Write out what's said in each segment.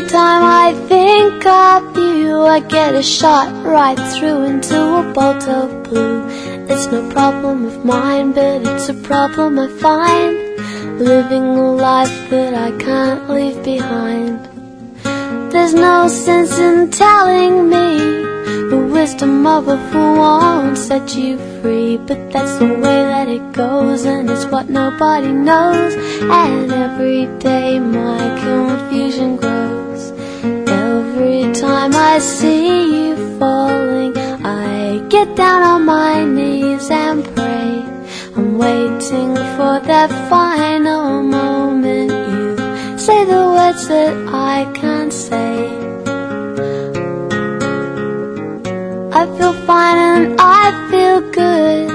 Every time I think of you, I get a shot right through into a bolt of blue. It's no problem of mine, but it's a problem I find. Living a life that I can't leave behind. There's no sense in telling me the wisdom of a fool won't set you free. But that's the way that it goes, and it's what nobody knows. And every day my confusion grows. See you falling, I get down on my knees and pray. I'm waiting for that final moment. You say the words that I can't say. I feel fine and I feel good.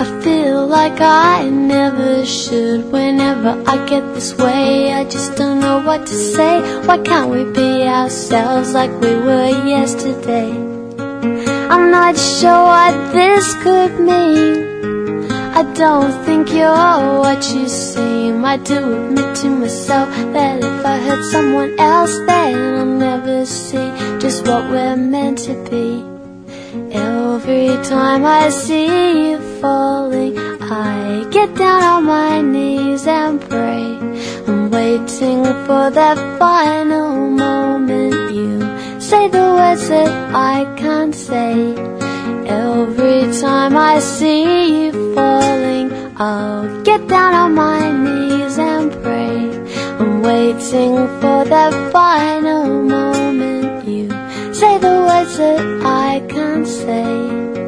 I feel like I never should. Whenever I get this way, I just don't know what to say. Why can't we be ourselves like we were yesterday? I'm not sure what this could mean. I don't think you're what you seem. I do admit to myself that if I hurt someone else, then I'll never see just what we're meant to be. Every time I see you falling, get down on my knees and pray. I'm waiting for that final moment. You say the words that I can't say. Every time I see you falling, I'll get down on my knees and pray. I'm waiting for that final moment. You say the words that I can't say.